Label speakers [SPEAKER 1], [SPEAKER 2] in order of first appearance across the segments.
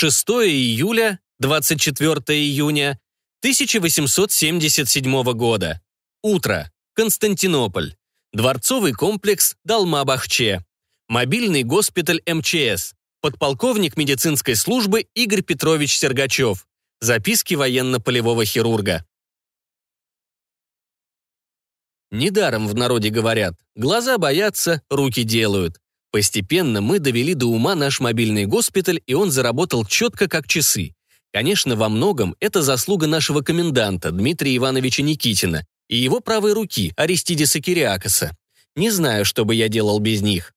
[SPEAKER 1] 6 июля, 24 июня 1877 года. Утро. Константинополь. Дворцовый комплекс Далма-Бахче. Мобильный госпиталь МЧС. Подполковник медицинской службы Игорь Петрович Сергачев. Записки военно-полевого хирурга. Недаром в народе говорят «глаза боятся, руки делают». Постепенно мы довели до ума наш мобильный госпиталь, и он заработал четко как часы. Конечно, во многом это заслуга нашего коменданта Дмитрия Ивановича Никитина и его правой руки Аристидиса Кириакоса. Не знаю, что бы я делал без них.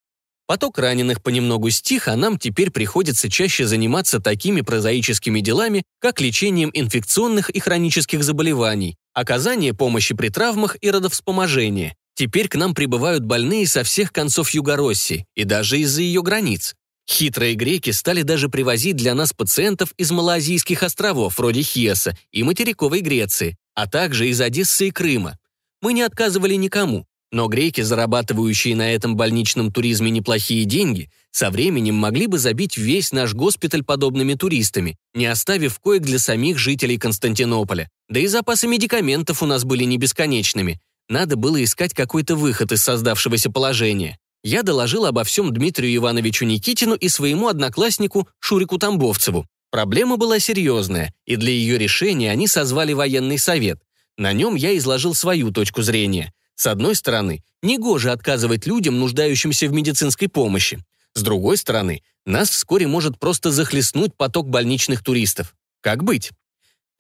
[SPEAKER 1] Поток раненых понемногу стих, а нам теперь приходится чаще заниматься такими прозаическими делами, как лечением инфекционных и хронических заболеваний, оказание помощи при травмах и родовспоможение. Теперь к нам прибывают больные со всех концов Юго-России и даже из-за ее границ. Хитрые греки стали даже привозить для нас пациентов из Малазийских островов, вроде Хиоса, и материковой Греции, а также из Одессы и Крыма. Мы не отказывали никому, но греки, зарабатывающие на этом больничном туризме неплохие деньги, со временем могли бы забить весь наш госпиталь подобными туристами, не оставив коек для самих жителей Константинополя. Да и запасы медикаментов у нас были не бесконечными. Надо было искать какой-то выход из создавшегося положения я доложил обо всем Дмитрию Ивановичу Никитину и своему однокласснику Шурику Тамбовцеву. Проблема была серьезная, и для ее решения они созвали военный совет. На нем я изложил свою точку зрения. С одной стороны, негоже отказывать людям, нуждающимся в медицинской помощи. С другой стороны, нас вскоре может просто захлестнуть поток больничных туристов. Как быть?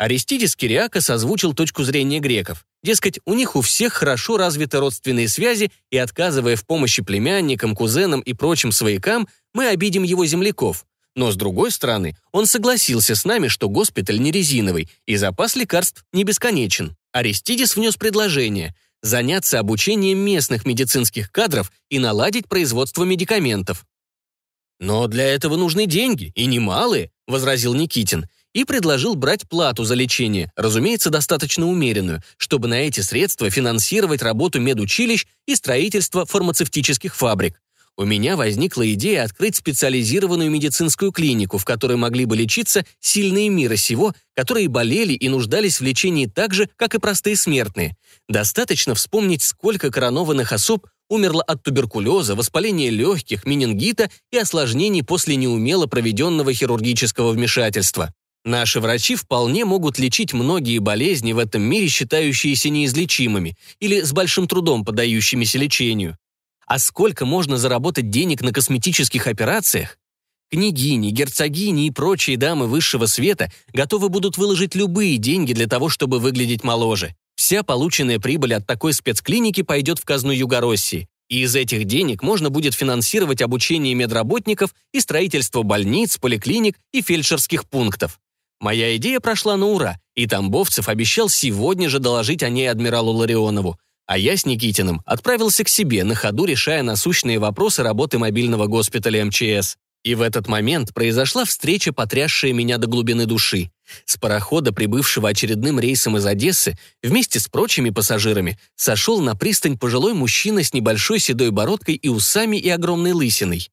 [SPEAKER 1] Аристидис Кириакос озвучил точку зрения греков. Дескать, у них у всех хорошо развиты родственные связи, и отказывая в помощи племянникам, кузенам и прочим своякам, мы обидим его земляков. Но с другой стороны, он согласился с нами, что госпиталь не резиновый, и запас лекарств не бесконечен. Аристидис внес предложение заняться обучением местных медицинских кадров и наладить производство медикаментов. «Но для этого нужны деньги, и немалые», — возразил Никитин и предложил брать плату за лечение, разумеется, достаточно умеренную, чтобы на эти средства финансировать работу медучилищ и строительство фармацевтических фабрик. У меня возникла идея открыть специализированную медицинскую клинику, в которой могли бы лечиться сильные мира сего, которые болели и нуждались в лечении так же, как и простые смертные. Достаточно вспомнить, сколько коронованных особ умерло от туберкулеза, воспаления легких, менингита и осложнений после неумело проведенного хирургического вмешательства. Наши врачи вполне могут лечить многие болезни в этом мире, считающиеся неизлечимыми или с большим трудом поддающимися лечению. А сколько можно заработать денег на косметических операциях? Княгини, герцогини и прочие дамы высшего света готовы будут выложить любые деньги для того, чтобы выглядеть моложе. Вся полученная прибыль от такой спецклиники пойдет в казну Югороссии. И из этих денег можно будет финансировать обучение медработников и строительство больниц, поликлиник и фельдшерских пунктов. Моя идея прошла на ура, и Тамбовцев обещал сегодня же доложить о ней адмиралу Ларионову. А я с Никитиным отправился к себе, на ходу решая насущные вопросы работы мобильного госпиталя МЧС. И в этот момент произошла встреча, потрясшая меня до глубины души. С парохода, прибывшего очередным рейсом из Одессы, вместе с прочими пассажирами, сошел на пристань пожилой мужчина с небольшой седой бородкой и усами и огромной лысиной.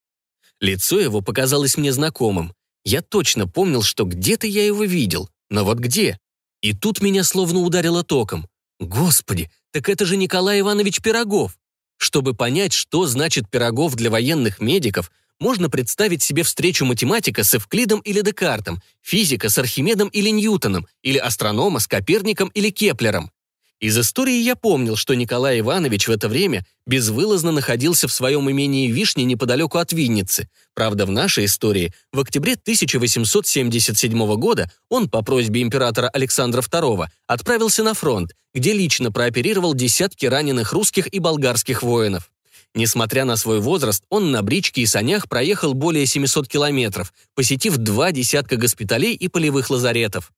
[SPEAKER 1] Лицо его показалось мне знакомым. Я точно помнил, что где-то я его видел, но вот где? И тут меня словно ударило током. Господи, так это же Николай Иванович Пирогов. Чтобы понять, что значит Пирогов для военных медиков, можно представить себе встречу математика с Эвклидом или Декартом, физика с Архимедом или Ньютоном, или астронома с Коперником или Кеплером. Из истории я помнил, что Николай Иванович в это время безвылазно находился в своем имении Вишни неподалеку от Винницы. Правда, в нашей истории в октябре 1877 года он по просьбе императора Александра II отправился на фронт, где лично прооперировал десятки раненых русских и болгарских воинов. Несмотря на свой возраст, он на бричке и санях проехал более 700 километров, посетив два десятка госпиталей и полевых лазаретов.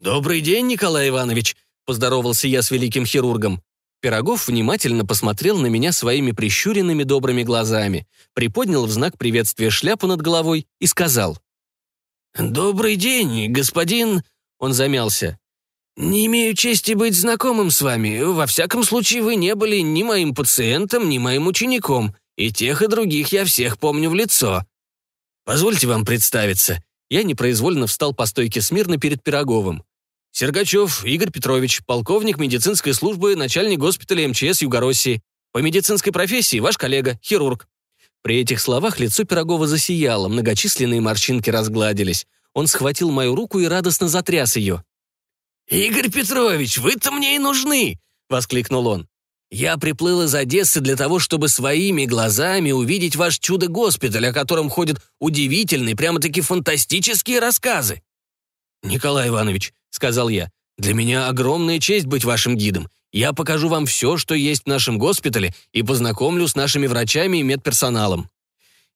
[SPEAKER 1] «Добрый день, Николай Иванович!» Поздоровался я с великим хирургом. Пирогов внимательно посмотрел на меня своими прищуренными добрыми глазами, приподнял в знак приветствия шляпу над головой и сказал. «Добрый день, господин...» Он замялся. «Не имею чести быть знакомым с вами. Во всяком случае, вы не были ни моим пациентом, ни моим учеником. И тех, и других я всех помню в лицо. Позвольте вам представиться. Я непроизвольно встал по стойке смирно перед Пироговым. «Сергачев Игорь Петрович, полковник медицинской службы, начальник госпиталя МЧС Югороссии. По медицинской профессии ваш коллега, хирург». При этих словах лицо Пирогова засияло, многочисленные морщинки разгладились. Он схватил мою руку и радостно затряс ее. «Игорь Петрович, вы-то мне и нужны!» — воскликнул он. «Я приплыл из Одессы для того, чтобы своими глазами увидеть ваш чудо-госпиталь, о котором ходят удивительные, прямо-таки фантастические рассказы». «Николай Иванович», — сказал я, — «для меня огромная честь быть вашим гидом. Я покажу вам все, что есть в нашем госпитале, и познакомлю с нашими врачами и медперсоналом».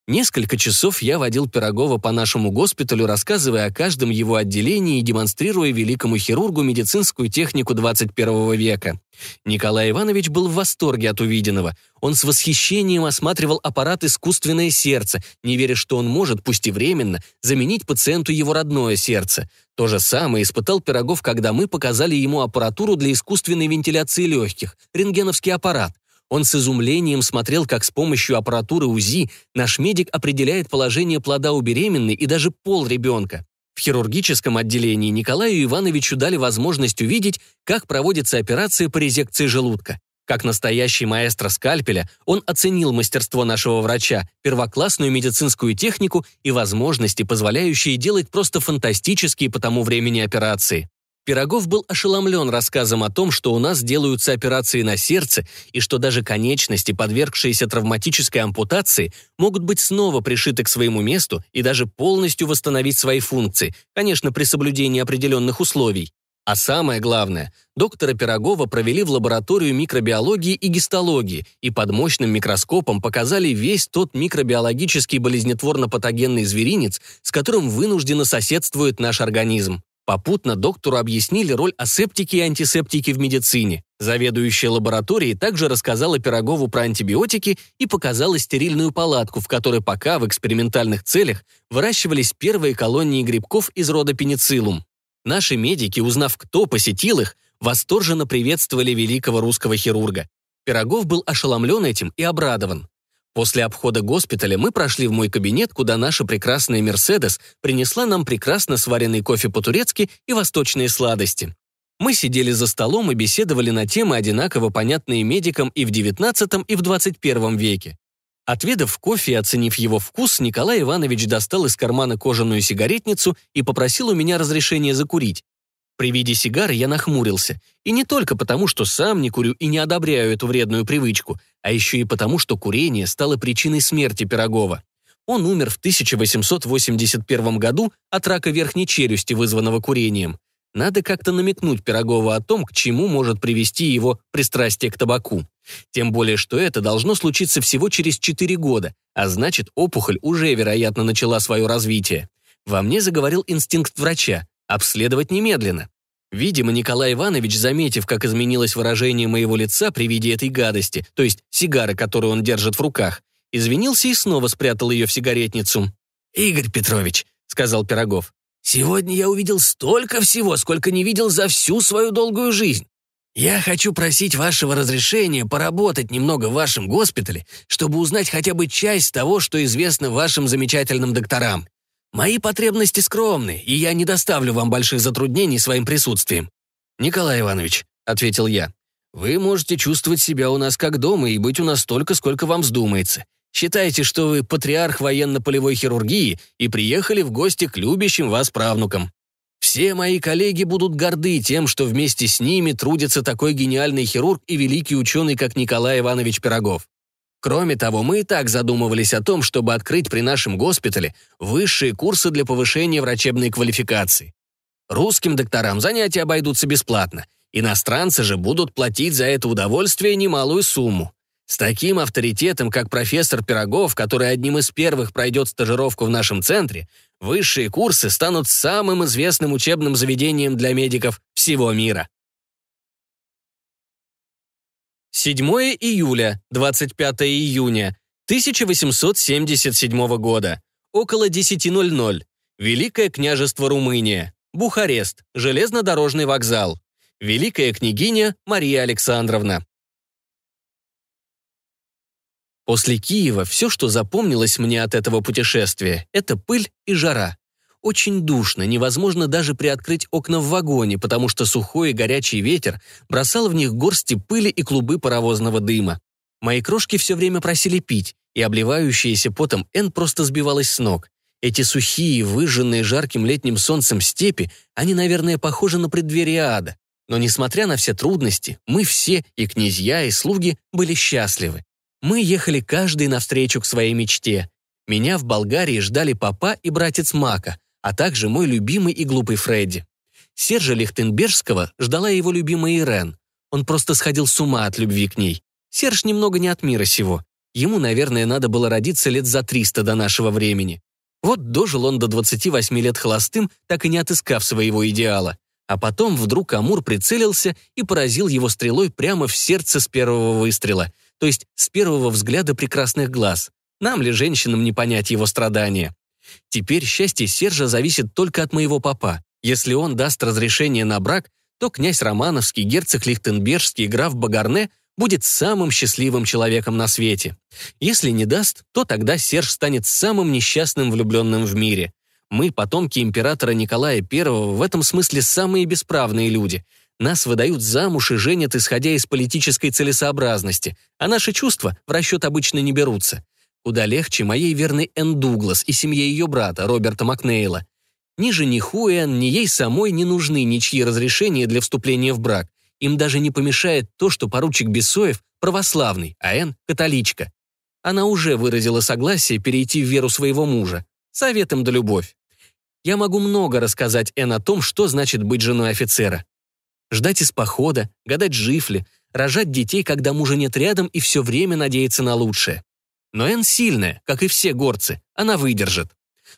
[SPEAKER 1] Несколько часов я водил Пирогова по нашему госпиталю, рассказывая о каждом его отделении и демонстрируя великому хирургу медицинскую технику 21 века. Николай Иванович был в восторге от увиденного. Он с восхищением осматривал аппарат «Искусственное сердце», не веря, что он может, пусть и временно, заменить пациенту его родное сердце. То же самое испытал Пирогов, когда мы показали ему аппаратуру для искусственной вентиляции легких, рентгеновский аппарат. Он с изумлением смотрел, как с помощью аппаратуры УЗИ наш медик определяет положение плода у беременной и даже пол ребенка. В хирургическом отделении Николаю Ивановичу дали возможность увидеть, как проводится операция по резекции желудка. Как настоящий маэстро скальпеля, он оценил мастерство нашего врача, первоклассную медицинскую технику и возможности, позволяющие делать просто фантастические по тому времени операции. Пирогов был ошеломлен рассказом о том, что у нас делаются операции на сердце и что даже конечности, подвергшиеся травматической ампутации, могут быть снова пришиты к своему месту и даже полностью восстановить свои функции, конечно, при соблюдении определенных условий. А самое главное, доктора Пирогова провели в лабораторию микробиологии и гистологии и под мощным микроскопом показали весь тот микробиологический болезнетворно-патогенный зверинец, с которым вынужденно соседствует наш организм. Попутно доктору объяснили роль асептики и антисептики в медицине. Заведующая лабораторией также рассказала Пирогову про антибиотики и показала стерильную палатку, в которой пока в экспериментальных целях выращивались первые колонии грибков из рода пенициллум. Наши медики, узнав, кто посетил их, восторженно приветствовали великого русского хирурга. Пирогов был ошеломлен этим и обрадован. После обхода госпиталя мы прошли в мой кабинет, куда наша прекрасная «Мерседес» принесла нам прекрасно сваренный кофе по-турецки и восточные сладости. Мы сидели за столом и беседовали на темы, одинаково понятные медикам и в XIX, и в XXI веке. Отведав кофе и оценив его вкус, Николай Иванович достал из кармана кожаную сигаретницу и попросил у меня разрешения закурить. При виде сигары я нахмурился. И не только потому, что сам не курю и не одобряю эту вредную привычку, а еще и потому, что курение стало причиной смерти Пирогова. Он умер в 1881 году от рака верхней челюсти, вызванного курением. Надо как-то намекнуть Пирогову о том, к чему может привести его пристрастие к табаку. Тем более, что это должно случиться всего через 4 года, а значит, опухоль уже, вероятно, начала свое развитие. Во мне заговорил инстинкт врача обследовать немедленно. Видимо, Николай Иванович, заметив, как изменилось выражение моего лица при виде этой гадости, то есть сигары, которую он держит в руках, извинился и снова спрятал ее в сигаретницу. «Игорь Петрович», — сказал Пирогов, «сегодня я увидел столько всего, сколько не видел за всю свою долгую жизнь. Я хочу просить вашего разрешения поработать немного в вашем госпитале, чтобы узнать хотя бы часть того, что известно вашим замечательным докторам. Мои потребности скромны, и я не доставлю вам больших затруднений своим присутствием». «Николай Иванович», — ответил я, — «вы можете чувствовать себя у нас как дома и быть у нас столько, сколько вам вздумается. Считайте, что вы патриарх военно-полевой хирургии и приехали в гости к любящим вас правнукам. Все мои коллеги будут горды тем, что вместе с ними трудится такой гениальный хирург и великий ученый, как Николай Иванович Пирогов. Кроме того, мы и так задумывались о том, чтобы открыть при нашем госпитале высшие курсы для повышения врачебной квалификации. Русским докторам занятия обойдутся бесплатно. Иностранцы же будут платить за это удовольствие немалую сумму. С таким авторитетом, как профессор Пирогов, который одним из первых пройдет стажировку в нашем центре, высшие курсы станут самым известным учебным заведением для медиков всего мира. 7 июля, 25 июня 1877 года. Около 10.00. Великое княжество Румыния. Бухарест. Железнодорожный вокзал. Великая княгиня Мария Александровна. После Киева все, что запомнилось мне от этого путешествия, это пыль и жара. Очень душно, невозможно даже приоткрыть окна в вагоне, потому что сухой и горячий ветер бросал в них горсти пыли и клубы паровозного дыма. Мои крошки все время просили пить, и обливающаяся потом Эн просто сбивалась с ног. Эти сухие, выжженные жарким летним солнцем степи, они, наверное, похожи на преддверие ада. Но, несмотря на все трудности, мы все, и князья, и слуги, были счастливы. Мы ехали каждый навстречу к своей мечте. Меня в Болгарии ждали папа и братец Мака, а также мой любимый и глупый Фредди. Сержа Лихтенбергского ждала его любимая Ирен. Он просто сходил с ума от любви к ней. Серж немного не от мира сего. Ему, наверное, надо было родиться лет за 300 до нашего времени. Вот дожил он до 28 лет холостым, так и не отыскав своего идеала. А потом вдруг Амур прицелился и поразил его стрелой прямо в сердце с первого выстрела, то есть с первого взгляда прекрасных глаз. Нам ли, женщинам, не понять его страдания? Теперь счастье Сержа зависит только от моего папа. Если он даст разрешение на брак, то князь Романовский, герцог Лихтенбергский граф Багарне будет самым счастливым человеком на свете. Если не даст, то тогда Серж станет самым несчастным влюбленным в мире. Мы, потомки императора Николая I, в этом смысле самые бесправные люди. Нас выдают замуж и женят, исходя из политической целесообразности, а наши чувства в расчет обычно не берутся. Куда легче моей верной Энн Дуглас и семье ее брата, Роберта Макнейла. Ни жениху Энн, ни ей самой не нужны ничьи разрешения для вступления в брак. Им даже не помешает то, что поручик Бесоев православный, а Энн – католичка. Она уже выразила согласие перейти в веру своего мужа. Советом да любовь. Я могу много рассказать Энн о том, что значит быть женой офицера. Ждать из похода, гадать жив ли, рожать детей, когда мужа нет рядом и все время надеяться на лучшее. Но Энн сильная, как и все горцы, она выдержит.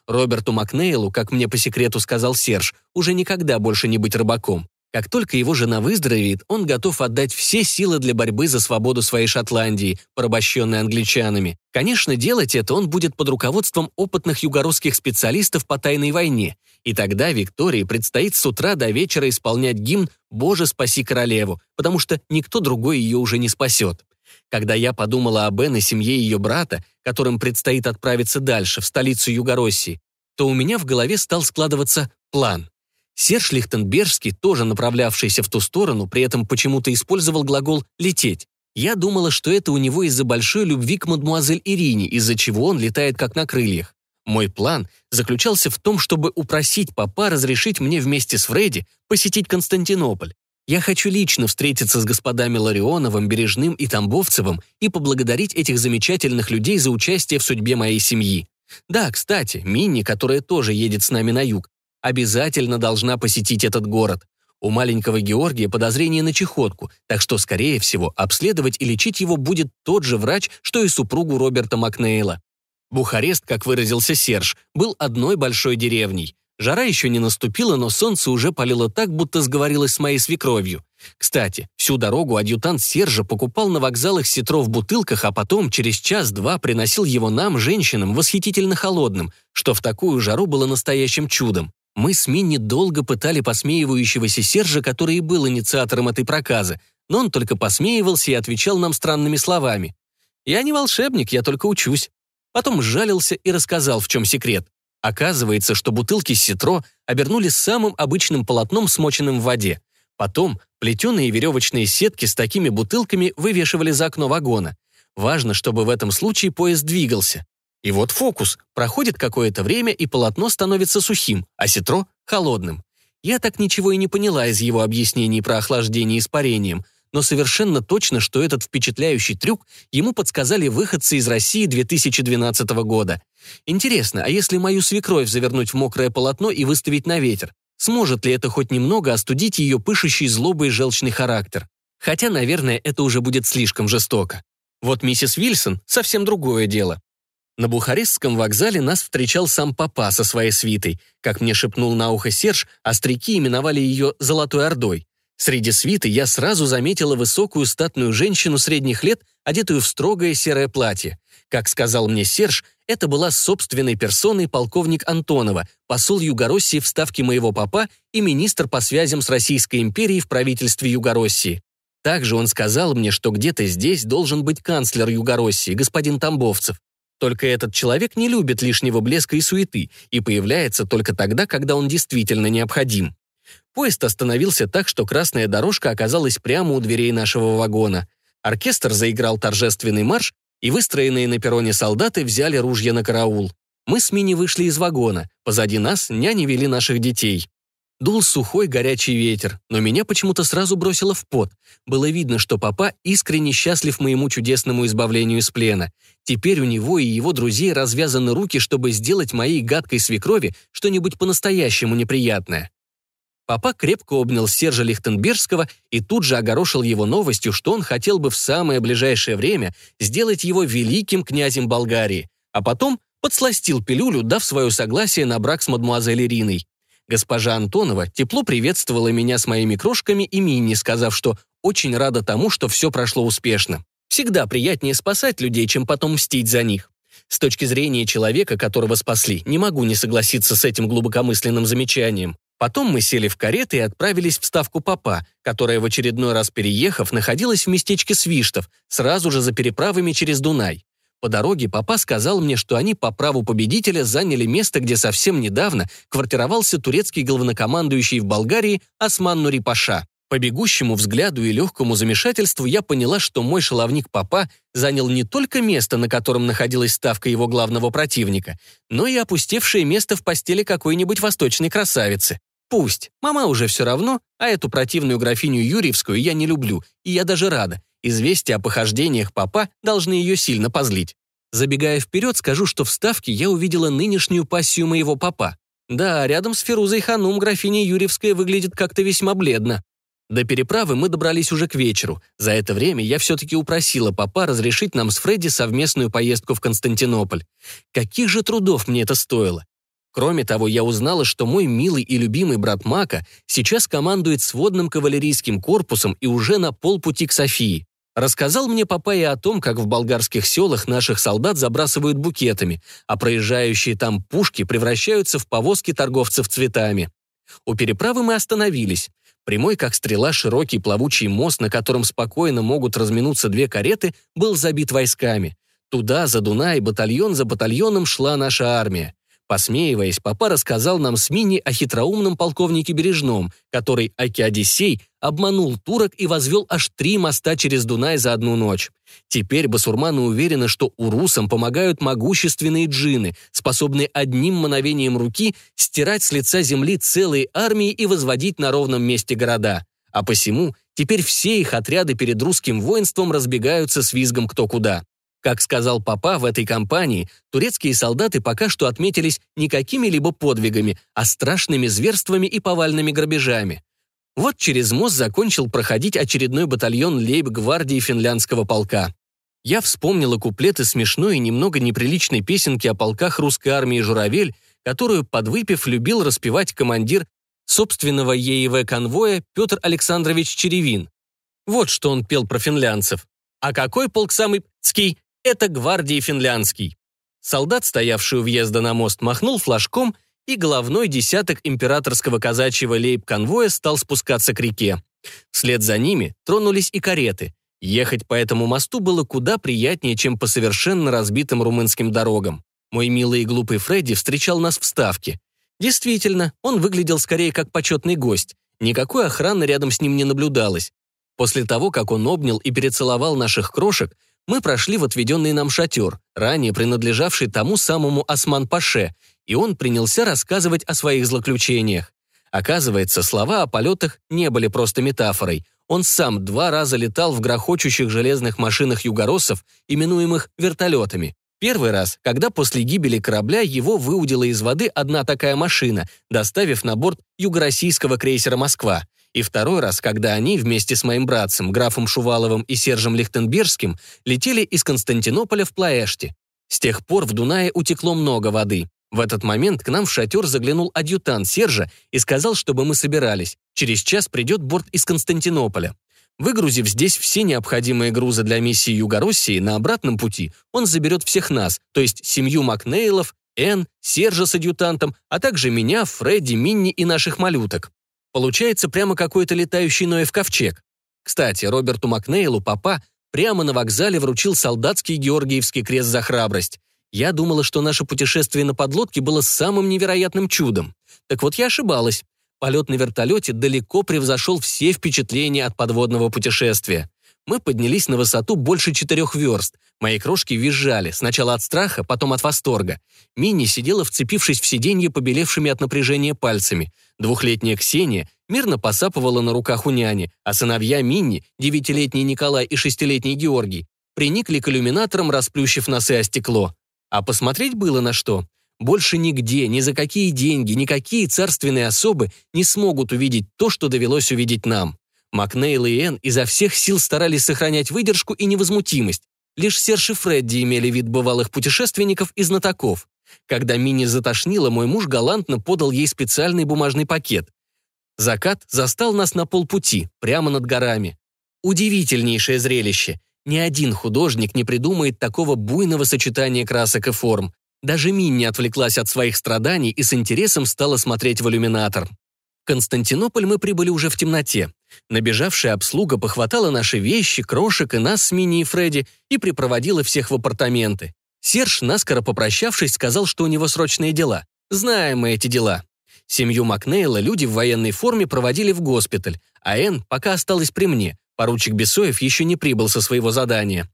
[SPEAKER 1] Роберту Макнейлу, как мне по секрету сказал Серж, уже никогда больше не быть рыбаком. Как только его жена выздоровеет, он готов отдать все силы для борьбы за свободу своей Шотландии, порабощенной англичанами. Конечно, делать это он будет под руководством опытных югородских специалистов по тайной войне, и тогда Виктории предстоит с утра до вечера исполнять гимн «Боже, спаси королеву», потому что никто другой ее уже не спасет. Когда я подумала об Энн и семье ее брата, которым предстоит отправиться дальше, в столицу Югороссии, то у меня в голове стал складываться план. Серж Лихтенбергский, тоже направлявшийся в ту сторону, при этом почему-то использовал глагол «лететь». Я думала, что это у него из-за большой любви к мадмуазель Ирине, из-за чего он летает как на крыльях. Мой план заключался в том, чтобы упросить папа разрешить мне вместе с Фредди посетить Константинополь. Я хочу лично встретиться с господами Ларионовым, Бережным и Тамбовцевым и поблагодарить этих замечательных людей за участие в судьбе моей семьи. Да, кстати, Минни, которая тоже едет с нами на юг, обязательно должна посетить этот город. У маленького Георгия подозрение на чехотку, так что, скорее всего, обследовать и лечить его будет тот же врач, что и супругу Роберта Макнейла. Бухарест, как выразился Серж, был одной большой деревней. Жара еще не наступила, но солнце уже палило так, будто сговорилось с моей свекровью. Кстати, всю дорогу адъютант Сержа покупал на вокзалах ситро в бутылках, а потом через час-два приносил его нам, женщинам, восхитительно холодным, что в такую жару было настоящим чудом. Мы с Минни долго пытали посмеивающегося Сержа, который и был инициатором этой проказы, но он только посмеивался и отвечал нам странными словами. «Я не волшебник, я только учусь». Потом сжалился и рассказал, в чем секрет. Оказывается, что бутылки ситро обернули самым обычным полотном, смоченным в воде. Потом плетеные веревочные сетки с такими бутылками вывешивали за окно вагона. Важно, чтобы в этом случае поезд двигался. И вот фокус. Проходит какое-то время, и полотно становится сухим, а ситро — холодным. Я так ничего и не поняла из его объяснений про охлаждение испарением, но совершенно точно, что этот впечатляющий трюк ему подсказали выходцы из России 2012 года. Интересно, а если мою свекровь завернуть в мокрое полотно и выставить на ветер, сможет ли это хоть немного остудить ее пышущий злобой и желчный характер? Хотя, наверное, это уже будет слишком жестоко. Вот миссис Вильсон — совсем другое дело. На Бухарестском вокзале нас встречал сам папа со своей свитой. Как мне шепнул на ухо Серж, остряки именовали ее «Золотой Ордой». Среди свиты я сразу заметила высокую статную женщину средних лет, одетую в строгое серое платье. Как сказал мне Серж, это была собственной персоной полковник Антонова, посол Югороссии в ставке моего папа и министр по связям с Российской империей в правительстве Югороссии. Также он сказал мне, что где-то здесь должен быть канцлер Югороссии, господин Тамбовцев. Только этот человек не любит лишнего блеска и суеты и появляется только тогда, когда он действительно необходим. Поезд остановился так, что красная дорожка оказалась прямо у дверей нашего вагона. Оркестр заиграл торжественный марш, и выстроенные на перроне солдаты взяли ружья на караул. Мы с Мини вышли из вагона. Позади нас няни вели наших детей. Дул сухой горячий ветер, но меня почему-то сразу бросило в пот. Было видно, что папа искренне счастлив моему чудесному избавлению из плена. Теперь у него и его друзей развязаны руки, чтобы сделать моей гадкой свекрови что-нибудь по-настоящему неприятное. Папа крепко обнял Сержа Лихтенбергского и тут же огорошил его новостью, что он хотел бы в самое ближайшее время сделать его великим князем Болгарии, а потом подсластил пилюлю, дав свое согласие на брак с мадмуазель Ириной. Госпожа Антонова тепло приветствовала меня с моими крошками и Минни, сказав, что очень рада тому, что все прошло успешно. Всегда приятнее спасать людей, чем потом мстить за них. С точки зрения человека, которого спасли, не могу не согласиться с этим глубокомысленным замечанием. Потом мы сели в кареты и отправились в ставку Папа, которая в очередной раз переехав, находилась в местечке Свиштов, сразу же за переправами через Дунай. По дороге папа сказал мне, что они по праву победителя заняли место, где совсем недавно квартировался турецкий главнокомандующий в Болгарии Осман Нурипаша. По бегущему взгляду и легкому замешательству я поняла, что мой шаловник папа занял не только место, на котором находилась ставка его главного противника, но и опустевшее место в постели какой-нибудь восточной красавицы. Пусть, мама уже все равно, а эту противную графиню Юрьевскую я не люблю, и я даже рада. Известия о похождениях папа должны ее сильно позлить. Забегая вперед, скажу, что в Ставке я увидела нынешнюю пассию моего папа. Да, рядом с Ферузой Ханум графиня Юрьевская выглядит как-то весьма бледно. До переправы мы добрались уже к вечеру. За это время я все-таки упросила папа разрешить нам с Фредди совместную поездку в Константинополь. Каких же трудов мне это стоило? Кроме того, я узнала, что мой милый и любимый брат Мака сейчас командует сводным кавалерийским корпусом и уже на полпути к Софии. Рассказал мне папа и о том, как в болгарских селах наших солдат забрасывают букетами, а проезжающие там пушки превращаются в повозки торговцев цветами. У переправы мы остановились. Прямой, как стрела, широкий плавучий мост, на котором спокойно могут разминуться две кареты, был забит войсками. Туда, за Дунай, батальон за батальоном шла наша армия. Посмеиваясь, папа рассказал нам с Мини о хитроумном полковнике Бережном, который, Аки Одиссей, обманул турок и возвел аж три моста через Дунай за одну ночь. Теперь басурманы уверены, что урусам помогают могущественные джины, способные одним мановением руки стирать с лица земли целые армии и возводить на ровном месте города. А посему теперь все их отряды перед русским воинством разбегаются с визгом кто куда. Как сказал папа, в этой кампании турецкие солдаты пока что отметились не какими-либо подвигами, а страшными зверствами и повальными грабежами. Вот через мост закончил проходить очередной батальон лейб-гвардии финляндского полка. Я вспомнила куплеты смешной и немного неприличной песенки о полках русской армии «Журавель», которую, подвыпив, любил распевать командир собственного ЕИВ конвоя Петр Александрович Черевин. Вот что он пел про финлянцев. «А какой полк самый ский? Это гвардии финляндский. Солдат, стоявший у въезда на мост, махнул флажком, и головной десяток императорского казачьего лейб-конвоя стал спускаться к реке. Вслед за ними тронулись и кареты. Ехать по этому мосту было куда приятнее, чем по совершенно разбитым румынским дорогам. Мой милый и глупый Фредди встречал нас в Ставке. Действительно, он выглядел скорее как почетный гость. Никакой охраны рядом с ним не наблюдалось. После того, как он обнял и перецеловал наших крошек, мы прошли в отведенный нам шатер, ранее принадлежавший тому самому Осман-Паше, и он принялся рассказывать о своих злоключениях. Оказывается, слова о полетах не были просто метафорой. Он сам два раза летал в грохочущих железных машинах югороссов, именуемых вертолетами. Первый раз, когда после гибели корабля его выудила из воды одна такая машина, доставив на борт югороссийского крейсера «Москва». И второй раз, когда они вместе с моим братцем, графом Шуваловым и Сержем Лихтенбергским, летели из Константинополя в Плаэшти. С тех пор в Дунае утекло много воды. В этот момент к нам в шатер заглянул адъютант Сержа и сказал, чтобы мы собирались. Через час придет борт из Константинополя. Выгрузив здесь все необходимые грузы для миссии Юго-России, на обратном пути он заберет всех нас, то есть семью Макнейлов, Энн, Сержа с адъютантом, а также меня, Фредди, Минни и наших малюток. Получается прямо какой-то летающий Ноев ковчег. Кстати, Роберту Макнейлу папа прямо на вокзале вручил солдатский Георгиевский крест за храбрость. Я думала, что наше путешествие на подлодке было самым невероятным чудом. Так вот я ошибалась. Полет на вертолете далеко превзошел все впечатления от подводного путешествия. Мы поднялись на высоту больше четырех верст. Мои крошки визжали, сначала от страха, потом от восторга. Мини сидела, вцепившись в сиденье побелевшими от напряжения пальцами. Двухлетняя Ксения мирно посапывала на руках у няни, а сыновья Минни, девятилетний Николай и шестилетний Георгий, приникли к иллюминаторам, расплющив носы о стекло. А посмотреть было на что. Больше нигде, ни за какие деньги, никакие царственные особы не смогут увидеть то, что довелось увидеть нам. Макнейл и Энн изо всех сил старались сохранять выдержку и невозмутимость. Лишь Серж и Фредди имели вид бывалых путешественников и знатоков. Когда Мини затошнило, мой муж галантно подал ей специальный бумажный пакет. Закат застал нас на полпути, прямо над горами. Удивительнейшее зрелище. Ни один художник не придумает такого буйного сочетания красок и форм. Даже Минни отвлеклась от своих страданий и с интересом стала смотреть в иллюминатор. Константинополь мы прибыли уже в темноте. Набежавшая обслуга похватала наши вещи, крошек и нас с Минни и Фредди и припроводила всех в апартаменты. Серж, наскоро попрощавшись, сказал, что у него срочные дела. Знаем мы эти дела. Семью Макнейла люди в военной форме проводили в госпиталь, а Энн пока осталась при мне. Поручик Бесоев еще не прибыл со своего задания.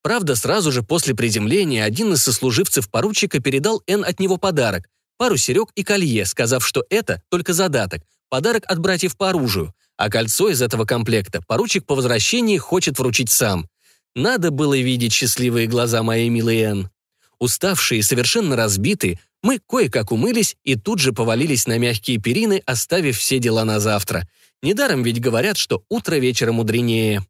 [SPEAKER 1] Правда, сразу же после приземления один из сослуживцев поручика передал Энн от него подарок – пару серег и колье, сказав, что это только задаток, подарок от братьев по оружию, а кольцо из этого комплекта поручик по возвращении хочет вручить сам. Надо было видеть счастливые глаза моей милой Энн. Уставшие и совершенно разбитые, мы кое-как умылись и тут же повалились на мягкие перины, оставив все дела на завтра. Недаром ведь говорят, что утро вечера мудренее.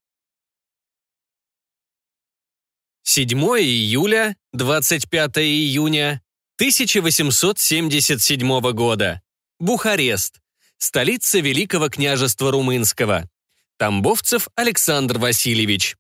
[SPEAKER 1] 7 июля, 25 июня 1877 года. Бухарест. Столица Великого княжества Румынского. Тамбовцев Александр Васильевич.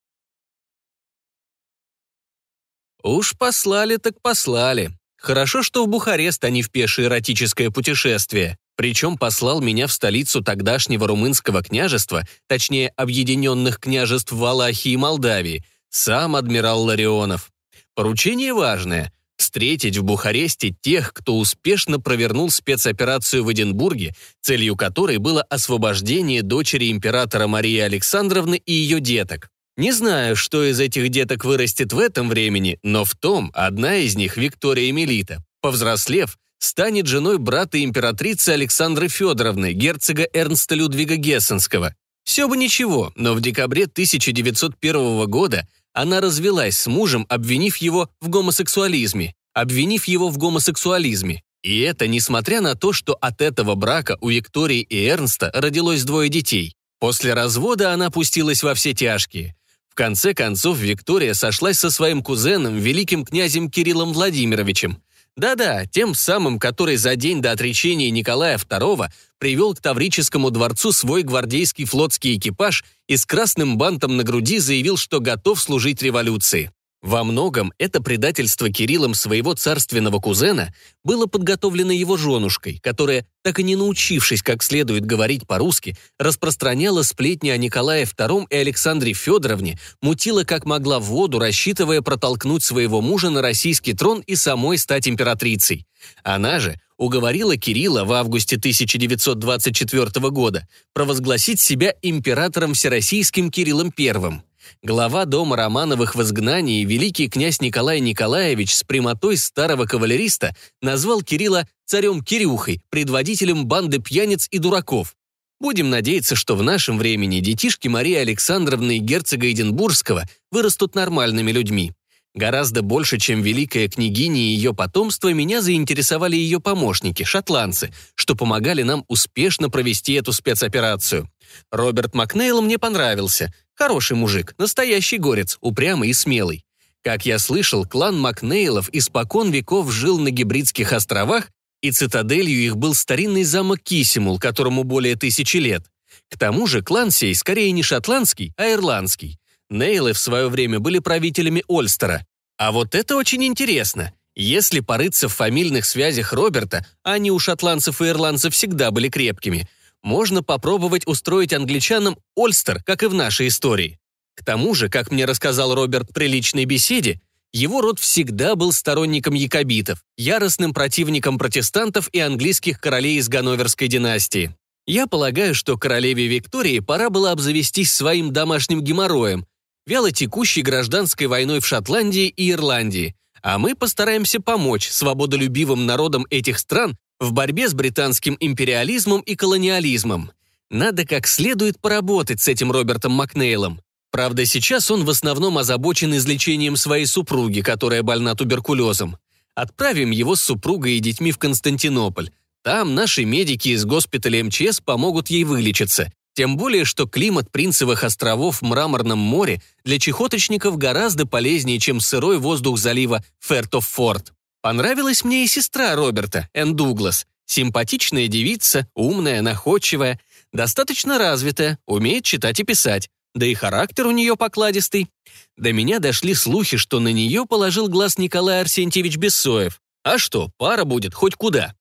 [SPEAKER 1] Уж послали так послали. Хорошо, что в Бухарест, а не в пешее эротическое путешествие. Причем послал меня в столицу тогдашнего румынского княжества, точнее, объединенных княжеств Валахии и Молдавии, сам адмирал Ларионов. Поручение важное — встретить в Бухаресте тех, кто успешно провернул спецоперацию в Эдинбурге, целью которой было освобождение дочери императора Марии Александровны и ее деток. Не знаю, что из этих деток вырастет в этом времени, но в том одна из них, Виктория Мелита, повзрослев, станет женой брата императрицы Александры Федоровны, герцога Эрнста Людвига Гессенского. Все бы ничего, но в декабре 1901 года она развелась с мужем, обвинив его в гомосексуализме. Обвинив его в гомосексуализме. И это несмотря на то, что от этого брака у Виктории и Эрнста родилось двое детей. После развода она пустилась во все тяжкие. В конце концов, Виктория сошлась со своим кузеном, великим князем Кириллом Владимировичем. Да-да, тем самым, который за день до отречения Николая II привел к Таврическому дворцу свой гвардейский флотский экипаж и с красным бантом на груди заявил, что готов служить революции. Во многом это предательство Кириллом своего царственного кузена было подготовлено его женушкой, которая, так и не научившись как следует говорить по-русски, распространяла сплетни о Николае II и Александре Федоровне, мутила как могла воду, рассчитывая протолкнуть своего мужа на российский трон и самой стать императрицей. Она же уговорила Кирилла в августе 1924 года провозгласить себя императором всероссийским Кириллом I. Глава дома Романовых в изгнании, великий князь Николай Николаевич с прямотой старого кавалериста назвал Кирилла царем Кирюхой, предводителем банды пьяниц и дураков. Будем надеяться, что в нашем времени детишки Марии Александровны и герцога Эдинбургского вырастут нормальными людьми. Гораздо больше, чем великая княгиня и ее потомство, меня заинтересовали ее помощники, шотландцы, что помогали нам успешно провести эту спецоперацию. Роберт Макнейл мне понравился. Хороший мужик, настоящий горец, упрямый и смелый. Как я слышал, клан Макнейлов испокон веков жил на Гибридских островах, и цитаделью их был старинный замок Кисимул, которому более тысячи лет. К тому же клан сей скорее не шотландский, а ирландский. Нейлы в свое время были правителями Ольстера. А вот это очень интересно. Если порыться в фамильных связях Роберта, они у шотландцев и ирландцев всегда были крепкими – можно попробовать устроить англичанам Ольстер, как и в нашей истории. К тому же, как мне рассказал Роберт при личной беседе, Его род всегда был сторонником якобитов, яростным противником протестантов и английских королей из Ганноверской династии. Я полагаю, что королеве Виктории пора было обзавестись своим домашним геморроем, вяло текущей гражданской войной в Шотландии и Ирландии, а мы постараемся помочь свободолюбивым народам этих стран в борьбе с британским империализмом и колониализмом. Надо как следует поработать с этим Робертом Макнейлом. Правда, сейчас он в основном озабочен излечением своей супруги, которая больна туберкулезом. Отправим его с супругой и детьми в Константинополь. Там наши медики из госпиталя МЧС помогут ей вылечиться. Тем более, что климат Принцевых островов в Мраморном море для чехоточников гораздо полезнее, чем сырой воздух залива Фертофорд. Понравилась мне и сестра Роберта, Энн Дуглас. Симпатичная девица, умная, находчивая, достаточно развитая, умеет читать и писать. Да и характер у нее покладистый. До меня дошли слухи, что на нее положил глаз Николай Арсентьевич Бессоев. А что, пара будет хоть куда.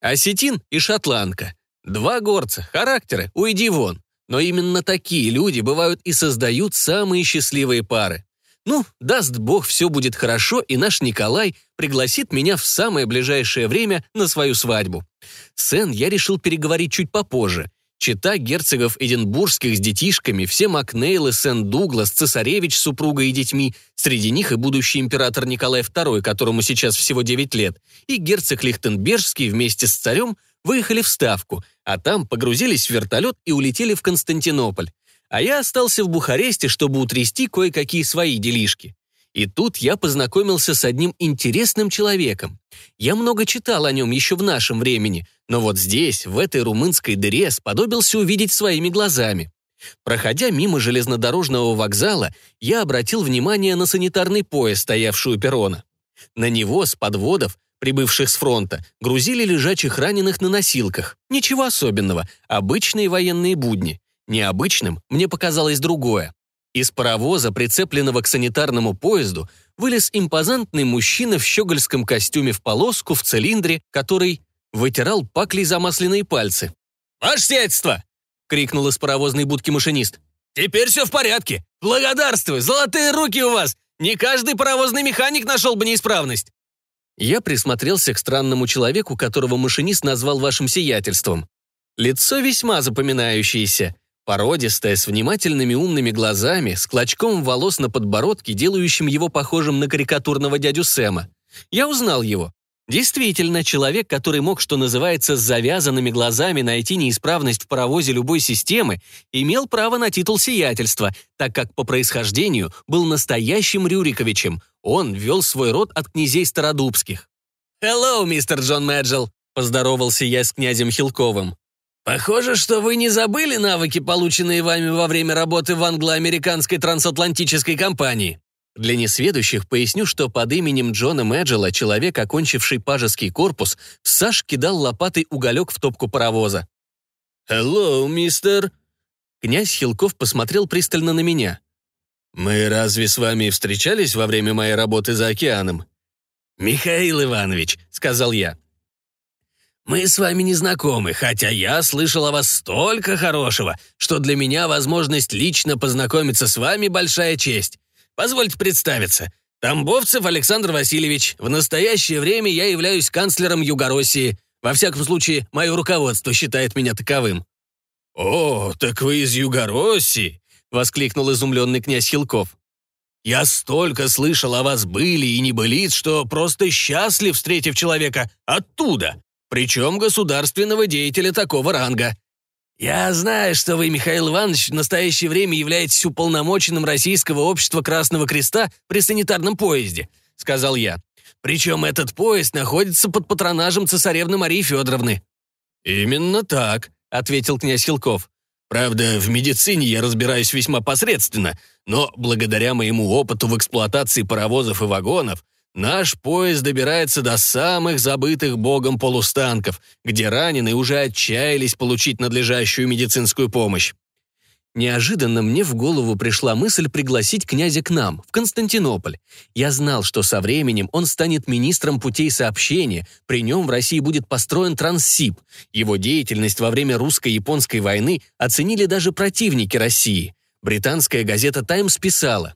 [SPEAKER 1] Осетин и шотландка. Два горца, характеры, уйди вон. Но именно такие люди бывают и создают самые счастливые пары. Ну, даст бог, все будет хорошо, и наш Николай пригласит меня в самое ближайшее время на свою свадьбу. Сен я решил переговорить чуть попозже. Чита герцогов Эдинбургских с детишками, все Макнейлы, Сен-Дуглас, цесаревич с супругой и детьми, среди них и будущий император Николай II, которому сейчас всего 9 лет, и герцог Лихтенбергский вместе с царем – выехали в Ставку, а там погрузились в вертолет и улетели в Константинополь. А я остался в Бухаресте, чтобы утрясти кое-какие свои делишки. И тут я познакомился с одним интересным человеком. Я много читал о нем еще в нашем времени, но вот здесь, в этой румынской дыре, сподобился увидеть своими глазами. Проходя мимо железнодорожного вокзала, я обратил внимание на санитарный поезд, стоявший у перрона. На него с подводов прибывших с фронта, грузили лежачих раненых на носилках. Ничего особенного, обычные военные будни. Необычным мне показалось другое. Из паровоза, прицепленного к санитарному поезду, вылез импозантный мужчина в щегольском костюме в полоску, в цилиндре, который вытирал паклей замасленные пальцы. «Ваше сиятельство!» — крикнул из паровозной будки машинист. «Теперь все в порядке! Благодарствую! Золотые руки у вас! Не каждый паровозный механик нашел бы неисправность!» Я присмотрелся к странному человеку, которого машинист назвал вашим сиятельством. Лицо весьма запоминающееся. Породистое, с внимательными умными глазами, с клочком волос на подбородке, делающим его похожим на карикатурного дядю Сэма. Я узнал его. Действительно, человек, который мог, что называется, с завязанными глазами найти неисправность в паровозе любой системы, имел право на титул сиятельства, так как по происхождению был настоящим Рюриковичем. Он вел свой род от князей Стародубских. «Hello, мистер Джон Мэджел», — поздоровался я с князем Хилковым. «Похоже, что вы не забыли навыки, полученные вами во время работы в англо-американской трансатлантической компании». Для несведущих поясню, что под именем Джона Мэджела человек, окончивший пажеский корпус, Саш кидал лопатой уголек в топку паровоза. «Hello, мистер!» Князь Хилков посмотрел пристально на меня. «Мы разве с вами встречались во время моей работы за океаном?» «Михаил Иванович», — сказал я. «Мы с вами не знакомы, хотя я слышал о вас столько хорошего, что для меня возможность лично познакомиться с вами — большая честь. Позвольте представиться. Тамбовцев Александр Васильевич. В настоящее время я являюсь канцлером Югороссии. Во всяком случае, мое руководство считает меня таковым». «О, так вы из Югороссии!» — воскликнул изумленный князь Хилков. «Я столько слышал о вас были и не былиц, что просто счастлив, встретив человека оттуда, причем государственного деятеля такого ранга. «Я знаю, что вы, Михаил Иванович, в настоящее время являетесь уполномоченным Российского общества Красного Креста при санитарном поезде», — сказал я. «Причем этот поезд находится под патронажем цесаревны Марии Федоровны». «Именно так», — ответил князь Хилков. «Правда, в медицине я разбираюсь весьма посредственно, но благодаря моему опыту в эксплуатации паровозов и вагонов Наш поезд добирается до самых забытых богом полустанков, где раненые уже отчаялись получить надлежащую медицинскую помощь. Неожиданно мне в голову пришла мысль пригласить князя к нам, в Константинополь. Я знал, что со временем он станет министром путей сообщения, при нем в России будет построен Транссиб. Его деятельность во время русско-японской войны оценили даже противники России. Британская газета «Таймс» писала,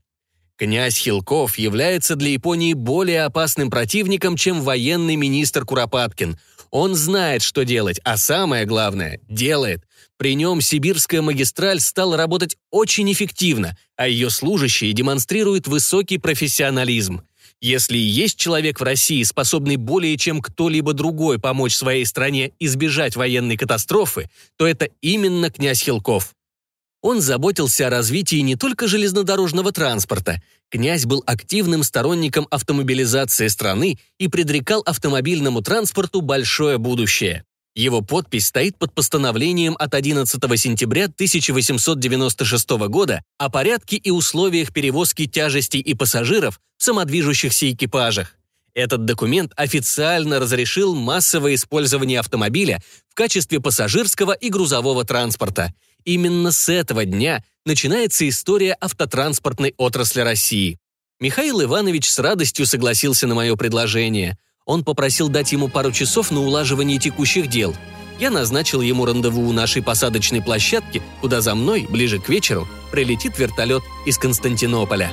[SPEAKER 1] Князь Хилков является для Японии более опасным противником, чем военный министр Куропаткин. Он знает, что делать, а самое главное – делает. При нем сибирская магистраль стала работать очень эффективно, а ее служащие демонстрируют высокий профессионализм. Если есть человек в России, способный более чем кто-либо другой помочь своей стране избежать военной катастрофы, то это именно князь Хилков. Он заботился о развитии не только железнодорожного транспорта. Князь был активным сторонником автомобилизации страны и предрекал автомобильному транспорту большое будущее. Его подпись стоит под постановлением от 11 сентября 1896 года о порядке и условиях перевозки тяжестей и пассажиров в самодвижущихся экипажах. Этот документ официально разрешил массовое использование автомобиля в качестве пассажирского и грузового транспорта. Именно с этого дня начинается история автотранспортной отрасли России. Михаил Иванович с радостью согласился на мое предложение. Он попросил дать ему пару часов на улаживание текущих дел. Я назначил ему рандеву у нашей посадочной площадки, куда за мной, ближе к вечеру, прилетит вертолет из Константинополя.